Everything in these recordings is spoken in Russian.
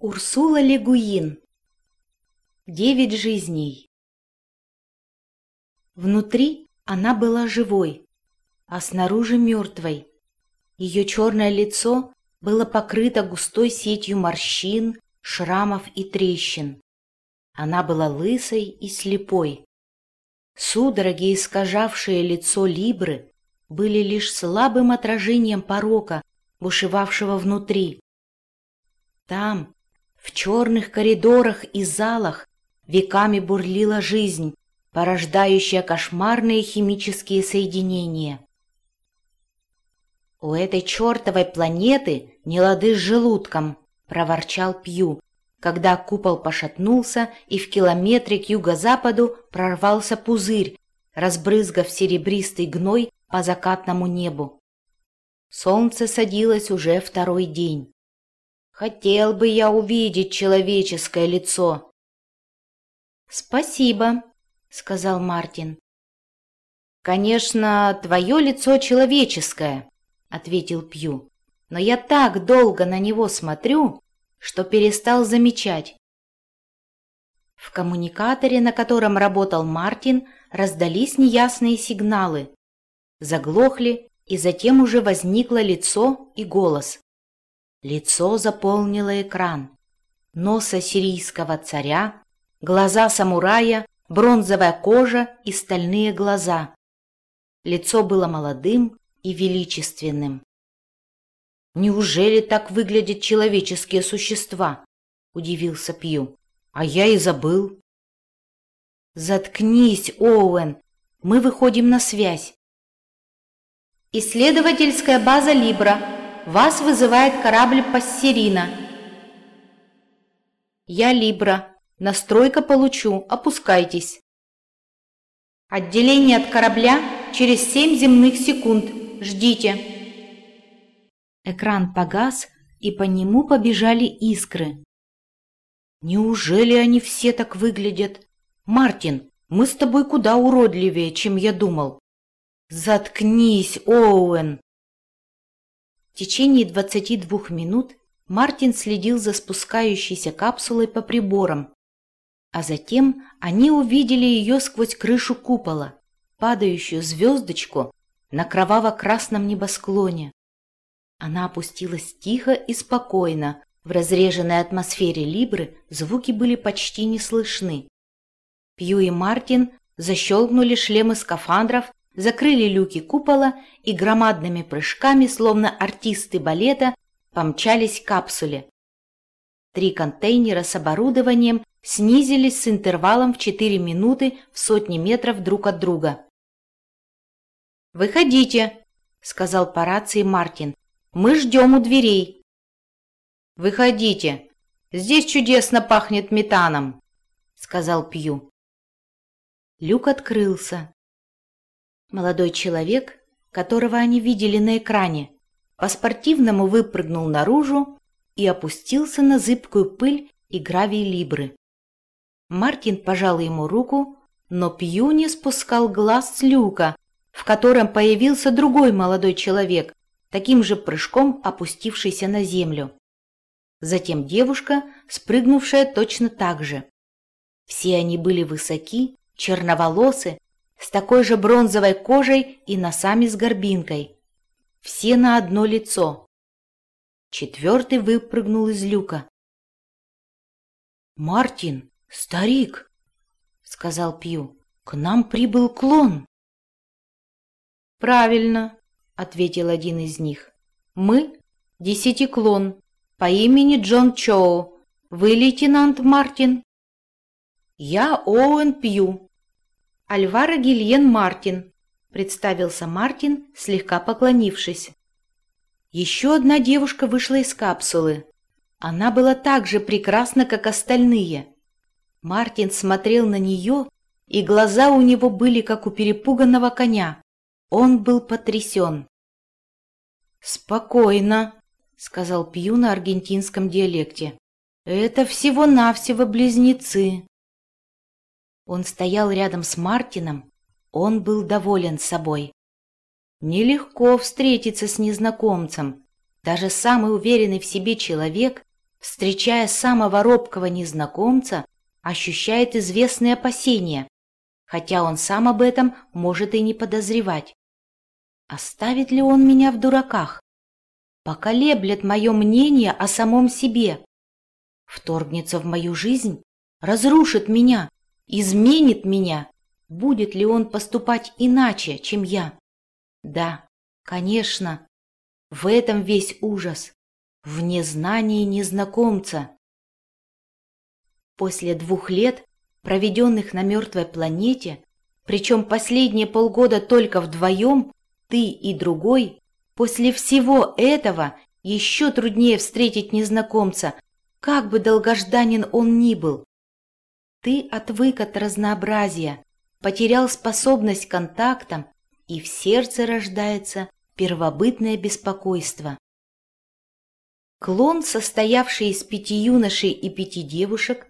Урсула Легуин. Девять жизней. Внутри она была живой, а снаружи мертвой. Ее черное лицо было покрыто густой сетью морщин, шрамов и трещин. Она была лысой и слепой. Судороги, искажавшие лицо Либры, были лишь слабым отражением порока, бушевавшего внутри. Там, в черных коридорах и залах веками бурлила жизнь, порождающая кошмарные химические соединения. «У этой чертовой планеты не лады с желудком», — проворчал Пью, когда купол пошатнулся и в километре к юго-западу прорвался пузырь, разбрызгав серебристый гной по закатному небу. Солнце садилось уже второй день. Хотел бы я увидеть человеческое лицо. Спасибо, сказал Мартин. Конечно, твое лицо человеческое, ответил Пью. Но я так долго на него смотрю, что перестал замечать. В коммуникаторе, на котором работал Мартин, раздались неясные сигналы. Заглохли, и затем уже возникло лицо и голос. Лицо заполнило экран. Нос ассирийского царя, глаза самурая, бронзовая кожа и стальные глаза. Лицо было молодым и величественным. «Неужели так выглядят человеческие существа?» – удивился Пью. «А я и забыл». «Заткнись, Оуэн! Мы выходим на связь!» «Исследовательская база Либра», вас вызывает корабль Пассерина. Я Либра. Настройка получу. Опускайтесь. Отделение от корабля через семь земных секунд. Ждите. Экран погас, и по нему побежали искры. Неужели они все так выглядят? Мартин, мы с тобой куда уродливее, чем я думал. Заткнись, Оуэн! В течение 22 минут Мартин следил за спускающейся капсулой по приборам, а затем они увидели ее сквозь крышу купола, падающую звездочку на кроваво-красном небосклоне. Она опустилась тихо и спокойно, в разреженной атмосфере Либры звуки были почти не слышны. Пью и Мартин защелкнули шлемы скафандров закрыли люки купола и громадными прыжками, словно артисты балета, помчались капсуле. Три контейнера с оборудованием снизились с интервалом в 4 минуты в сотни метров друг от друга. «Выходите», — сказал по рации Мартин. «Мы ждем у дверей». «Выходите. Здесь чудесно пахнет метаном», — сказал Пью. Люк открылся. Молодой человек, которого они видели на экране, по-спортивному выпрыгнул наружу и опустился на зыбкую пыль и гравий Либры. Мартин пожал ему руку, но Пью не спускал глаз с люка, в котором появился другой молодой человек, таким же прыжком опустившийся на землю. Затем девушка, спрыгнувшая точно так же. Все они были высоки, черноволосы, с такой же бронзовой кожей и носами с горбинкой. Все на одно лицо. Четвертый выпрыгнул из люка. «Мартин, старик!» — сказал Пью. «К нам прибыл клон!» «Правильно!» — ответил один из них. «Мы — десятиклон по имени Джон Чоу. Вы лейтенант Мартин?» «Я Оуэн Пью», Альвара Гильен Мартин», — представился Мартин, слегка поклонившись. Еще одна девушка вышла из капсулы. Она была так же прекрасна, как остальные. Мартин смотрел на нее, и глаза у него были, как у перепуганного коня. Он был потрясен. «Спокойно», — сказал Пью на аргентинском диалекте. «Это всего-навсего близнецы». Он стоял рядом с Мартином, он был доволен собой. Нелегко встретиться с незнакомцем. Даже самый уверенный в себе человек встречая самого робкого незнакомца, ощущает известные опасения, хотя он сам об этом может и не подозревать. Оставит ли он меня в дураках? Поколеблет мое мнение о самом себе. Вторгнется в мою жизнь, разрушит меня, изменит меня. Будет ли он поступать иначе, чем я? Да, конечно. В этом весь ужас. В незнании незнакомца. После двух лет, проведенных на мертвой планете, причем последние полгода только вдвоем, ты и другой, после всего этого еще труднее встретить незнакомца, как бы долгожданен он ни был. Ты отвык от разнообразия, потерял способность к контактам, и в сердце рождается первобытное беспокойство. Клон, состоявший из пяти юношей и пяти девушек,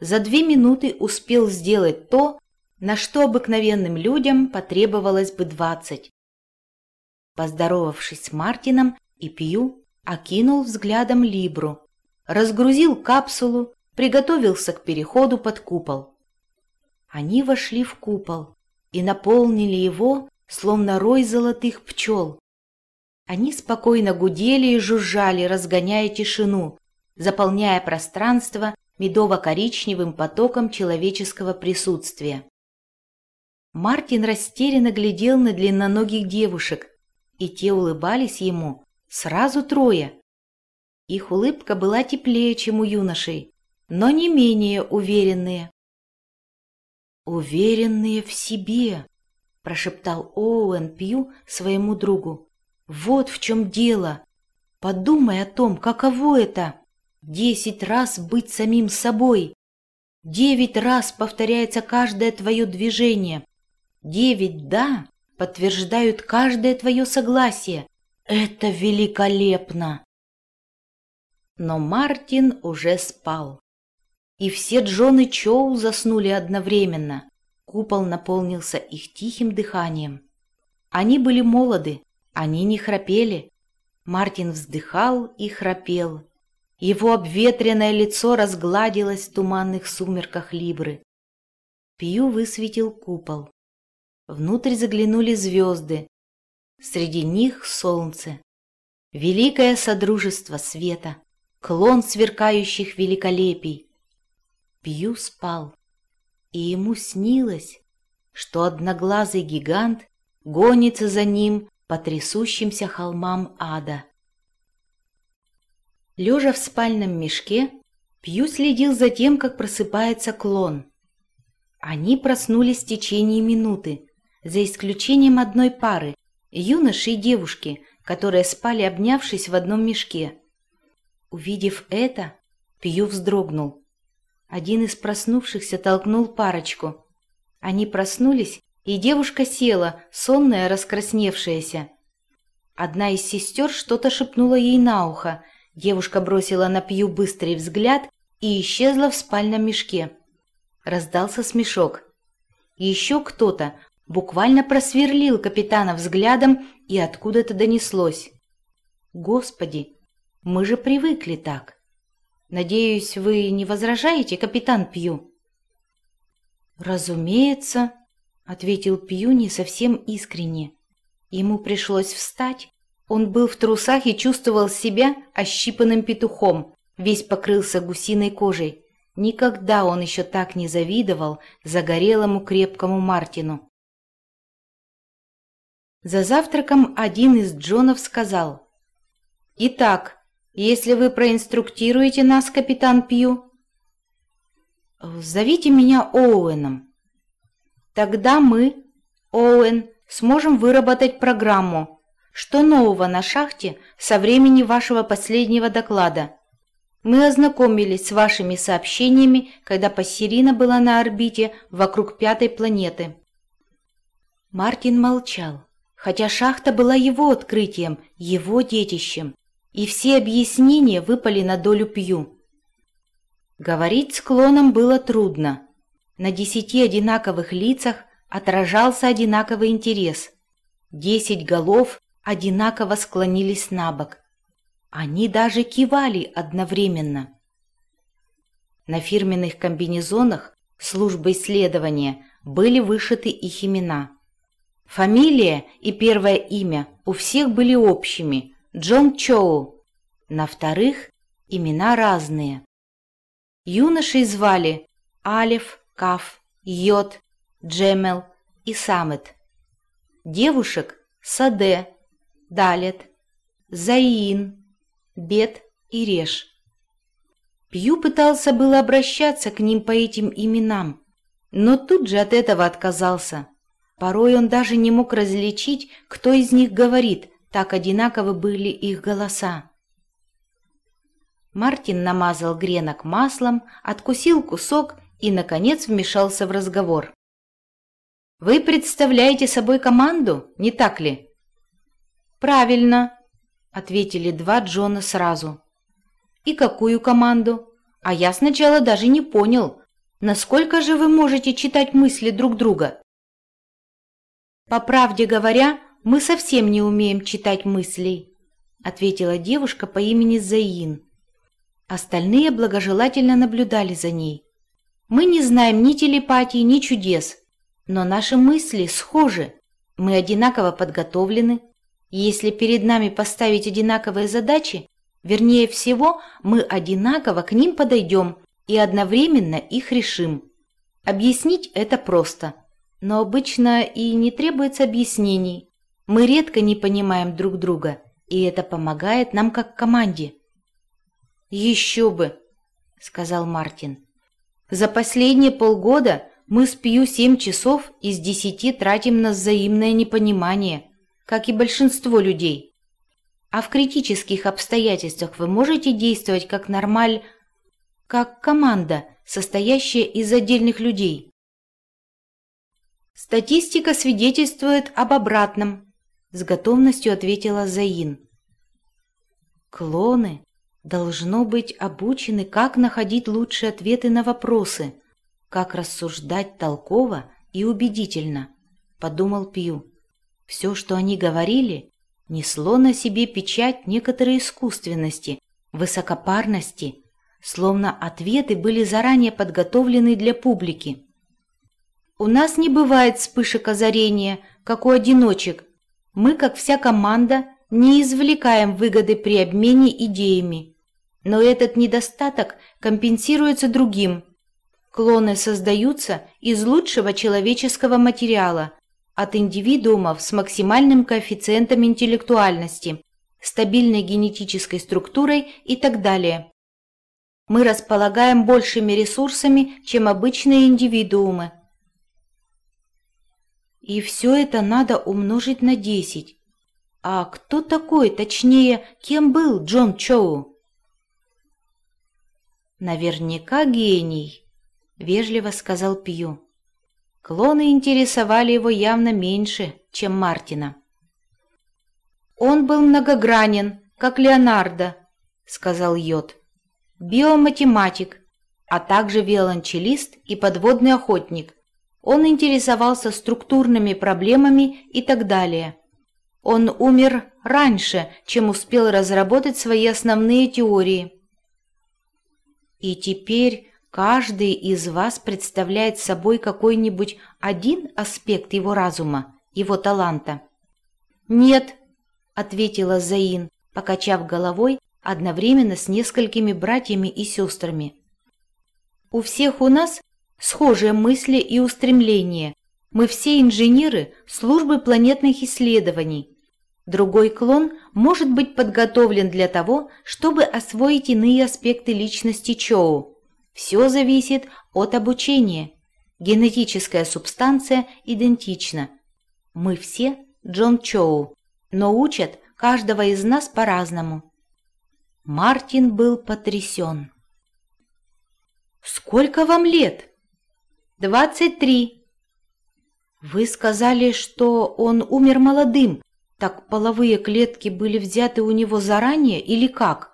за две минуты успел сделать то, на что обыкновенным людям потребовалось бы двадцать. Поздоровавшись с Мартином и Пью, окинул взглядом Либру, разгрузил капсулу, приготовился к переходу под купол. Они вошли в купол и наполнили его, словно рой золотых пчел. Они спокойно гудели и жужжали, разгоняя тишину, заполняя пространство медово-коричневым потоком человеческого присутствия. Мартин растерянно глядел на длинноногих девушек, и те улыбались ему, сразу трое. Их улыбка была теплее, чем у юношей, но не менее уверенные. «Уверенные в себе», — прошептал Оуэн Пью своему другу. «Вот в чем дело. Подумай о том, каково это Десять раз быть самим собой. Девять раз повторяется каждое твое движение. Девять «да» подтверждают каждое твое согласие. Это великолепно! Но Мартин уже спал. И все Джон и Чоу заснули одновременно. Купол наполнился их тихим дыханием. Они были молоды, они не храпели. Мартин вздыхал и храпел, его обветренное лицо разгладилось в туманных сумерках Либры. Пью высветил купол. Внутрь заглянули звезды. Среди них солнце. Великое содружество света, клон сверкающих великолепий. Пью спал, и ему снилось, что одноглазый гигант гонится за ним по трясущимся холмам ада. Лежа в спальном мешке, Пью следил за тем, как просыпается клон. Они проснулись в течение минуты, за исключением одной пары, юноши и девушки, которые спали, обнявшись в одном мешке. Увидев это, Пью вздрогнул. Один из проснувшихся толкнул парочку. Они проснулись, и девушка села, сонная, раскрасневшаяся. Одна из сестер что-то шепнула ей на ухо — Девушка бросила на Пью быстрый взгляд и исчезла в спальном мешке. Раздался смешок. Еще кто-то буквально просверлил капитана взглядом, и откуда-то донеслось. «Господи, мы же привыкли так. Надеюсь, вы не возражаете, капитан Пью?» «Разумеется», — ответил Пью не совсем искренне. Ему пришлось встать он был в трусах и чувствовал себя ощипанным петухом, весь покрылся гусиной кожей. Никогда он еще так не завидовал загорелому крепкому Мартину. За завтраком один из Джонов сказал, «Итак, если вы проинструктируете нас, капитан Пью, зовите меня Оуэном. Тогда мы, Оуэн, сможем выработать программу, что нового на шахте со времени вашего последнего доклада? Мы ознакомились с вашими сообщениями, когда Пассерина была на орбите вокруг пятой планеты. Мартин молчал, хотя шахта была его открытием, его детищем, и все объяснения выпали на долю Пью. Говорить с клоном было трудно. На десяти одинаковых лицах отражался одинаковый интерес. Десять голов одинаково склонились на бок. Они даже кивали одновременно. На фирменных комбинезонах службы исследования были вышиты их имена. Фамилия и первое имя у всех были общими – Джон Чоу. На вторых – имена разные. Юношей звали Алиф, Каф, Йод, Джемел и Самет. Девушек – Саде, Далет, Заин, Бет и Реш. Пью пытался было обращаться к ним по этим именам, но тут же от этого отказался. Порой он даже не мог различить, кто из них говорит, так одинаковы были их голоса. Мартин намазал гренок маслом, откусил кусок и, наконец, вмешался в разговор. «Вы представляете собой команду, не так ли?» «Правильно», — ответили два Джона сразу. «И какую команду? А я сначала даже не понял, насколько же вы можете читать мысли друг друга?» «По правде говоря, мы совсем не умеем читать мыслей», ответила девушка по имени Заин. Остальные благожелательно наблюдали за ней. «Мы не знаем ни телепатии, ни чудес, но наши мысли схожи. Мы одинаково подготовлены. Если перед нами поставить одинаковые задачи, вернее всего, мы одинаково к ним подойдем и одновременно их решим. Объяснить это просто – но обычно и не требуется объяснений. Мы редко не понимаем друг друга, и это помогает нам как команде. «Еще бы!» — сказал Мартин. «За последние полгода мы с Пью семь часов из десяти тратим на взаимное непонимание, как и большинство людей. А в критических обстоятельствах вы можете действовать как нормаль... как команда, состоящая из отдельных людей». Статистика свидетельствует об обратном, с готовностью ответила Заин. Клоны должно быть обучены, как находить лучшие ответы на вопросы, как рассуждать толково и убедительно, подумал Пью. Все, что они говорили, несло на себе печать некоторой искусственности, высокопарности, словно ответы были заранее подготовлены для публики. У нас не бывает вспышек озарения, как у одиночек. Мы, как вся команда, не извлекаем выгоды при обмене идеями. Но этот недостаток компенсируется другим. Клоны создаются из лучшего человеческого материала, от индивидуумов с максимальным коэффициентом интеллектуальности, стабильной генетической структурой и так далее. Мы располагаем большими ресурсами, чем обычные индивидуумы, и все это надо умножить на десять. А кто такой, точнее, кем был Джон Чоу? Наверняка гений, вежливо сказал Пью. Клоны интересовали его явно меньше, чем Мартина. Он был многогранен, как Леонардо, сказал Йод. Биоматематик, а также виолончелист и подводный охотник. Он интересовался структурными проблемами и так далее. Он умер раньше, чем успел разработать свои основные теории. И теперь каждый из вас представляет собой какой-нибудь один аспект его разума, его таланта. «Нет», — ответила Заин, покачав головой одновременно с несколькими братьями и сестрами. «У всех у нас схожие мысли и устремления. Мы все инженеры службы планетных исследований. Другой клон может быть подготовлен для того, чтобы освоить иные аспекты личности Чоу. Все зависит от обучения. Генетическая субстанция идентична. Мы все Джон Чоу, но учат каждого из нас по-разному. Мартин был потрясен. «Сколько вам лет?» «Двадцать три». «Вы сказали, что он умер молодым. Так половые клетки были взяты у него заранее или как?»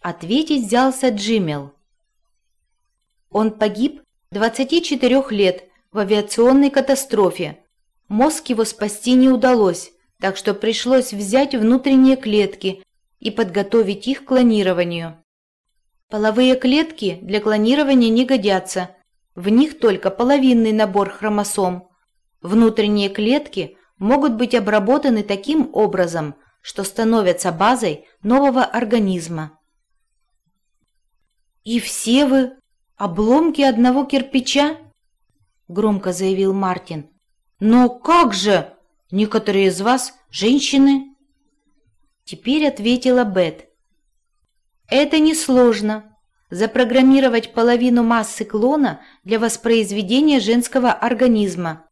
Ответить взялся Джимел. Он погиб 24 лет в авиационной катастрофе. Мозг его спасти не удалось, так что пришлось взять внутренние клетки и подготовить их к клонированию. Половые клетки для клонирования не годятся, в них только половинный набор хромосом. Внутренние клетки могут быть обработаны таким образом, что становятся базой нового организма. «И все вы обломки одного кирпича?» — громко заявил Мартин. «Но как же? Некоторые из вас женщины?» Теперь ответила Бет. «Это несложно. Запрограммировать половину массы клона для воспроизведения женского организма.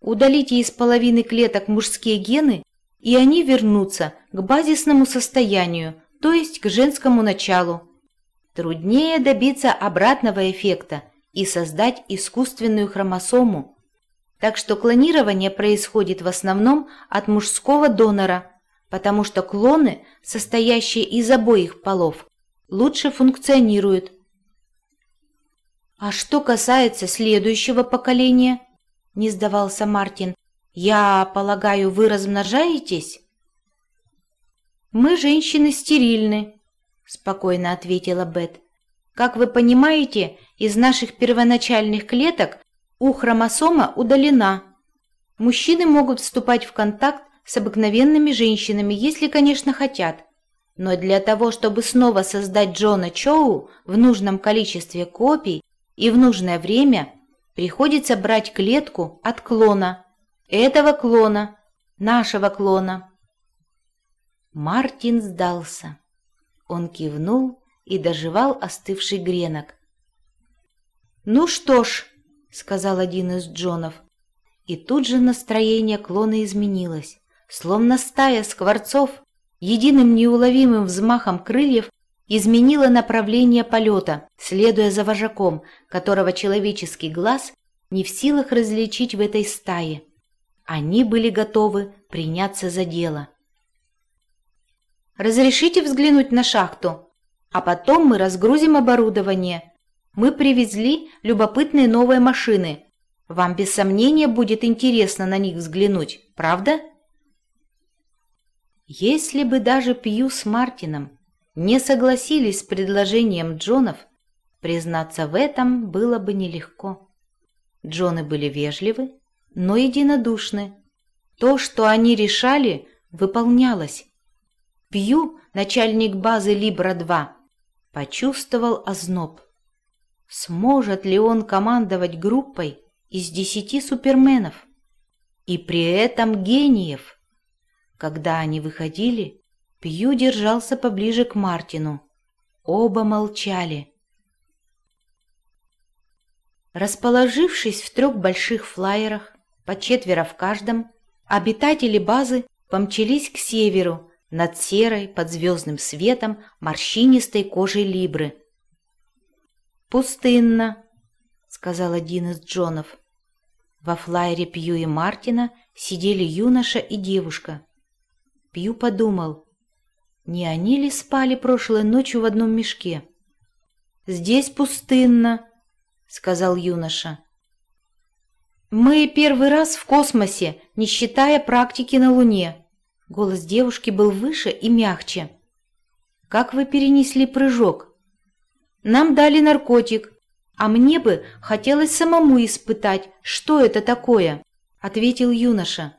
Удалите из половины клеток мужские гены, и они вернутся к базисному состоянию, то есть к женскому началу. Труднее добиться обратного эффекта и создать искусственную хромосому. Так что клонирование происходит в основном от мужского донора, потому что клоны, состоящие из обоих полов, лучше функционируют. «А что касается следующего поколения?» – не сдавался Мартин. «Я полагаю, вы размножаетесь?» «Мы, женщины, стерильны», — спокойно ответила Бет. «Как вы понимаете, из наших первоначальных клеток у хромосома удалена. Мужчины могут вступать в контакт с обыкновенными женщинами, если, конечно, хотят. Но для того, чтобы снова создать Джона Чоу в нужном количестве копий и в нужное время, приходится брать клетку от клона. Этого клона, нашего клона». Мартин сдался. Он кивнул и доживал остывший гренок. «Ну что ж», — сказал один из Джонов. И тут же настроение клона изменилось. Словно стая скворцов, единым неуловимым взмахом крыльев изменила направление полета, следуя за вожаком, которого человеческий глаз не в силах различить в этой стае. Они были готовы приняться за дело. Разрешите взглянуть на шахту? А потом мы разгрузим оборудование. Мы привезли любопытные новые машины. Вам без сомнения будет интересно на них взглянуть, правда? Если бы даже Пью с Мартином не согласились с предложением Джонов, признаться в этом было бы нелегко. Джоны были вежливы, но единодушны. То, что они решали, выполнялось. Пью, начальник базы Либра-2, почувствовал озноб. Сможет ли он командовать группой из десяти суперменов? И при этом гениев. Когда они выходили, Пью держался поближе к Мартину. Оба молчали. Расположившись в трех больших флайерах, по четверо в каждом, обитатели базы помчались к северу, над серой под звездным светом морщинистой кожей Либры. «Пустынно», — сказал один из Джонов. Во флайере Пью и Мартина сидели юноша и девушка. Пью подумал, не они ли спали прошлой ночью в одном мешке? «Здесь пустынно», — сказал юноша. «Мы первый раз в космосе, не считая практики на Луне», Голос девушки был выше и мягче. «Как вы перенесли прыжок?» «Нам дали наркотик, а мне бы хотелось самому испытать, что это такое», — ответил юноша.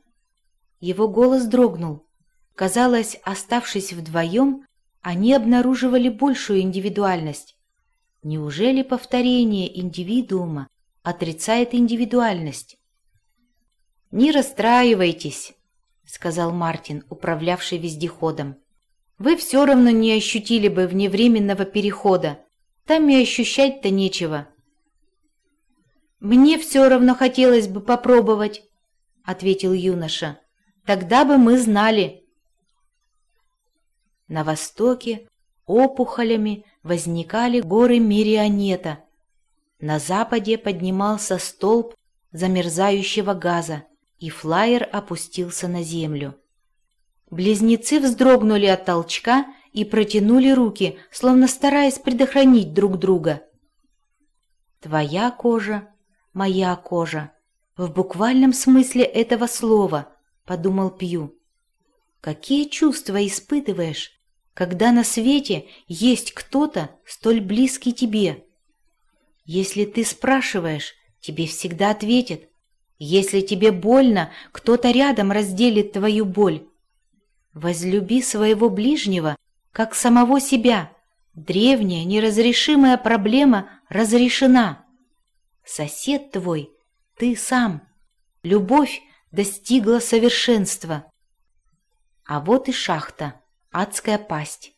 Его голос дрогнул. Казалось, оставшись вдвоем, они обнаруживали большую индивидуальность. Неужели повторение индивидуума отрицает индивидуальность? «Не расстраивайтесь», — сказал Мартин, управлявший вездеходом. «Вы все равно не ощутили бы вневременного перехода. Там и ощущать-то нечего». «Мне все равно хотелось бы попробовать», — ответил юноша. «Тогда бы мы знали». На востоке опухолями возникали горы Мирионета. На западе поднимался столб замерзающего газа и флайер опустился на землю. Близнецы вздрогнули от толчка и протянули руки, словно стараясь предохранить друг друга. «Твоя кожа, моя кожа», в буквальном смысле этого слова, подумал Пью. Какие чувства испытываешь, когда на свете есть кто-то столь близкий тебе. Если ты спрашиваешь, тебе всегда ответят. Если тебе больно, кто-то рядом разделит твою боль. Возлюби своего ближнего, как самого себя. Древняя неразрешимая проблема разрешена. Сосед твой — ты сам. Любовь достигла совершенства. А вот и шахта, адская пасть.